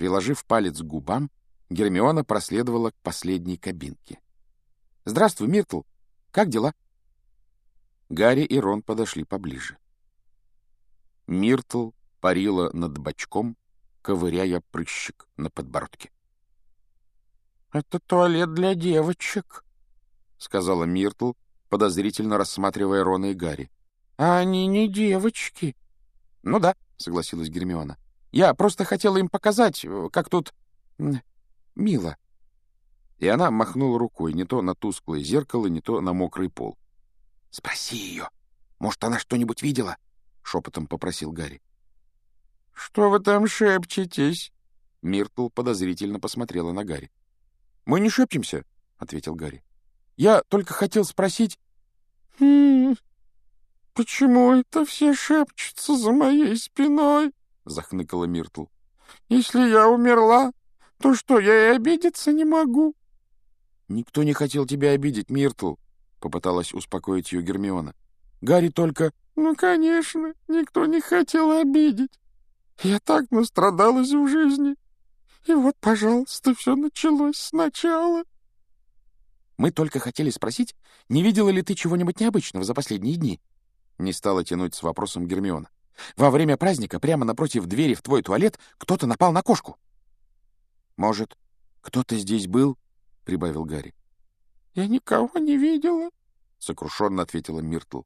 Приложив палец к губам, Гермиона проследовала к последней кабинке. «Здравствуй, Миртл. Как дела?» Гарри и Рон подошли поближе. Миртл парила над бочком, ковыряя прыщик на подбородке. «Это туалет для девочек», — сказала Миртл, подозрительно рассматривая Рона и Гарри. «А они не девочки». «Ну да», — согласилась Гермиона. «Я просто хотела им показать, как тут мило». И она махнула рукой не то на тусклое зеркало, не то на мокрый пол. «Спроси ее. Может, она что-нибудь видела?» — шепотом попросил Гарри. «Что вы там шепчетесь?» Миртл подозрительно посмотрела на Гарри. «Мы не шепчемся», — ответил Гарри. «Я только хотел спросить...» «Хм... Почему это все шепчутся за моей спиной?» — захныкала Миртл. «Если я умерла, то что, я и обидеться не могу?» «Никто не хотел тебя обидеть, Миртл», — попыталась успокоить ее Гермиона. «Гарри только...» «Ну, конечно, никто не хотел обидеть. Я так настрадалась в жизни. И вот, пожалуйста, все началось сначала. Мы только хотели спросить, не видела ли ты чего-нибудь необычного за последние дни? Не стала тянуть с вопросом Гермиона. Во время праздника прямо напротив двери в твой туалет кто-то напал на кошку. Может, кто-то здесь был? Прибавил Гарри. Я никого не видела, сокрушенно ответила Миртл.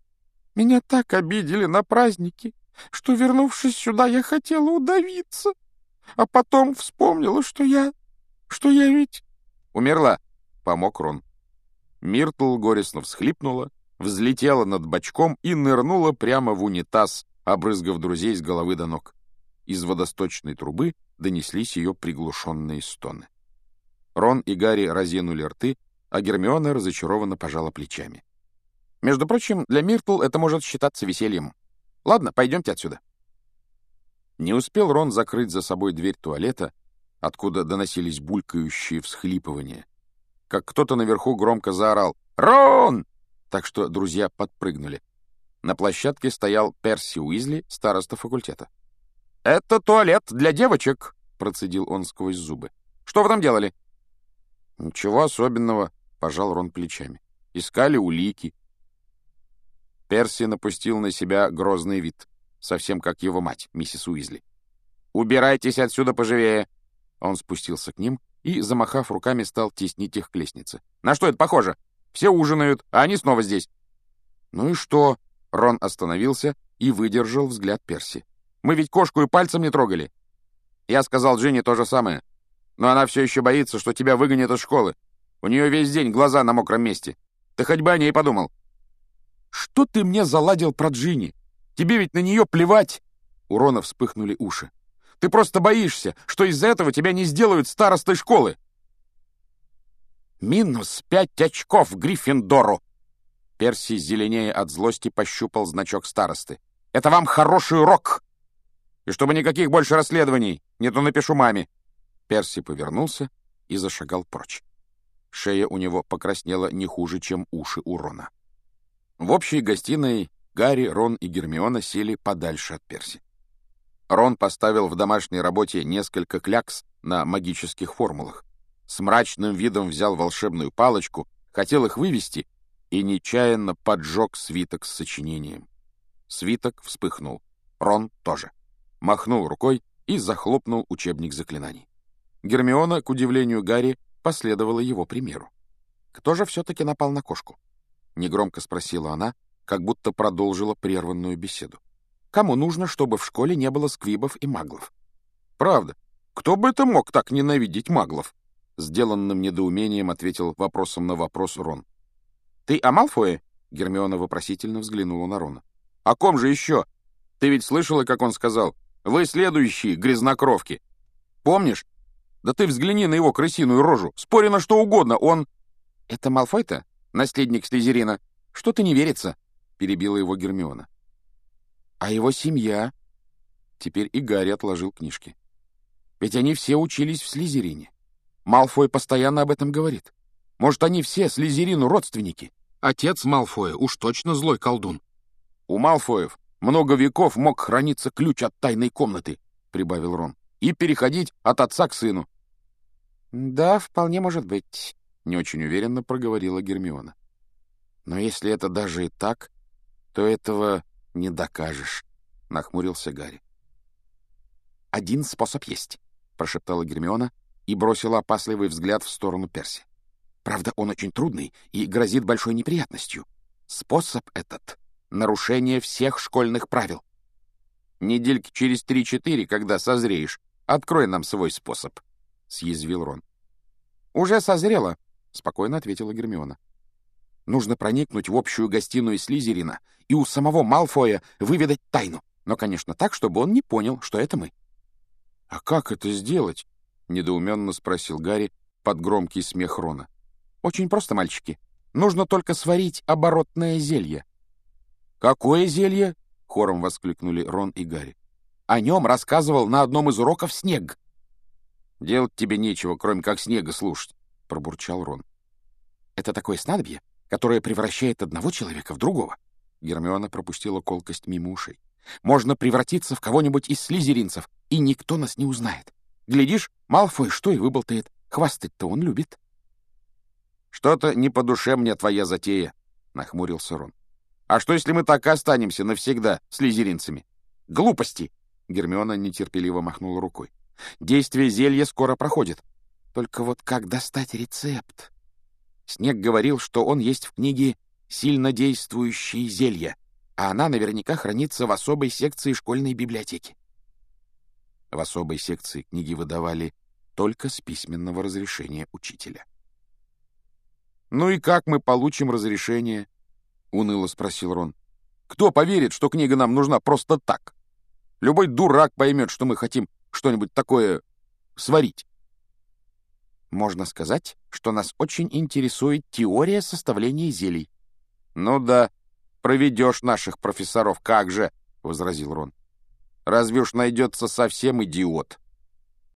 Меня так обидели на празднике что, вернувшись сюда, я хотела удавиться, а потом вспомнила, что я... что я ведь... Умерла, — помог Рон. Миртл горестно всхлипнула, взлетела над бочком и нырнула прямо в унитаз, обрызгав друзей с головы до ног. Из водосточной трубы донеслись ее приглушенные стоны. Рон и Гарри разинули рты, а Гермиона разочарованно пожала плечами. Между прочим, для Миртл это может считаться весельем. Ладно, пойдемте отсюда. Не успел Рон закрыть за собой дверь туалета, откуда доносились булькающие всхлипывания, как кто-то наверху громко заорал «Рон!», так что друзья подпрыгнули. На площадке стоял Перси Уизли, староста факультета. «Это туалет для девочек!» — процедил он сквозь зубы. «Что вы там делали?» «Ничего особенного», — пожал Рон плечами. «Искали улики, Перси напустил на себя грозный вид, совсем как его мать, миссис Уизли. «Убирайтесь отсюда поживее!» Он спустился к ним и, замахав руками, стал теснить их к лестнице. «На что это похоже? Все ужинают, а они снова здесь!» «Ну и что?» Рон остановился и выдержал взгляд Перси. «Мы ведь кошку и пальцем не трогали!» Я сказал Джинни то же самое. Но она все еще боится, что тебя выгонят из школы. У нее весь день глаза на мокром месте. Ты хоть бы о ней подумал. «Что ты мне заладил про Джинни? Тебе ведь на нее плевать!» У Рона вспыхнули уши. «Ты просто боишься, что из-за этого тебя не сделают старостой школы!» «Минус пять очков Гриффиндору!» Перси, зеленее от злости, пощупал значок старосты. «Это вам хороший урок! И чтобы никаких больше расследований, не то напишу маме!» Перси повернулся и зашагал прочь. Шея у него покраснела не хуже, чем уши у Рона. В общей гостиной Гарри, Рон и Гермиона сели подальше от Перси. Рон поставил в домашней работе несколько клякс на магических формулах. С мрачным видом взял волшебную палочку, хотел их вывести и нечаянно поджег свиток с сочинением. Свиток вспыхнул. Рон тоже. Махнул рукой и захлопнул учебник заклинаний. Гермиона, к удивлению Гарри, последовала его примеру. Кто же все-таки напал на кошку? — негромко спросила она, как будто продолжила прерванную беседу. «Кому нужно, чтобы в школе не было сквибов и маглов?» «Правда. Кто бы это мог так ненавидеть маглов?» Сделанным недоумением ответил вопросом на вопрос Рон. «Ты о Малфое?» Гермиона вопросительно взглянула на Рона. «О ком же еще? Ты ведь слышала, как он сказал? Вы следующие, грязнокровки. Помнишь? Да ты взгляни на его крысиную рожу. Спори на что угодно, он...» «Это Малфой-то?» наследник Слизерина. Что-то не верится, — перебила его Гермиона. А его семья? Теперь и Гарри отложил книжки. Ведь они все учились в Слизерине. Малфой постоянно об этом говорит. Может, они все Слизерину родственники? Отец Малфоя уж точно злой колдун. У Малфоев много веков мог храниться ключ от тайной комнаты, — прибавил Рон. и переходить от отца к сыну. «Да, вполне может быть», — не очень уверенно проговорила Гермиона. «Но если это даже и так, то этого не докажешь», — нахмурился Гарри. «Один способ есть», — прошептала Гермиона и бросила опасливый взгляд в сторону Перси. «Правда, он очень трудный и грозит большой неприятностью. Способ этот — нарушение всех школьных правил». «Недельки через три-четыре, когда созреешь, открой нам свой способ», — съязвил Рон. «Уже созрело», — спокойно ответила Гермиона. «Нужно проникнуть в общую гостиную Слизерина и у самого Малфоя выведать тайну, но, конечно, так, чтобы он не понял, что это мы». «А как это сделать?» — недоуменно спросил Гарри под громкий смех Рона. «Очень просто, мальчики. Нужно только сварить оборотное зелье». «Какое зелье?» — хором воскликнули Рон и Гарри. «О нем рассказывал на одном из уроков Снег». «Делать тебе нечего, кроме как снега слушать», — пробурчал Рон. «Это такое снадобье, которое превращает одного человека в другого». Гермиона пропустила колкость мимо ушей. «Можно превратиться в кого-нибудь из слизеринцев, и никто нас не узнает. Глядишь, Малфой что и выболтает. Хвастать-то он любит». «Что-то не по душе мне твоя затея», — нахмурился Рон. «А что, если мы так и останемся навсегда слизеринцами?» «Глупости!» — Гермиона нетерпеливо махнула рукой. Действие зелья скоро проходит. Только вот как достать рецепт? Снег говорил, что он есть в книге «Сильнодействующие зелья», а она наверняка хранится в особой секции школьной библиотеки. В особой секции книги выдавали только с письменного разрешения учителя. «Ну и как мы получим разрешение?» — уныло спросил Рон. «Кто поверит, что книга нам нужна просто так? Любой дурак поймет, что мы хотим что-нибудь такое сварить. Можно сказать, что нас очень интересует теория составления зелий. — Ну да, проведешь наших профессоров, как же, — возразил Рон. — Разве уж найдется совсем идиот?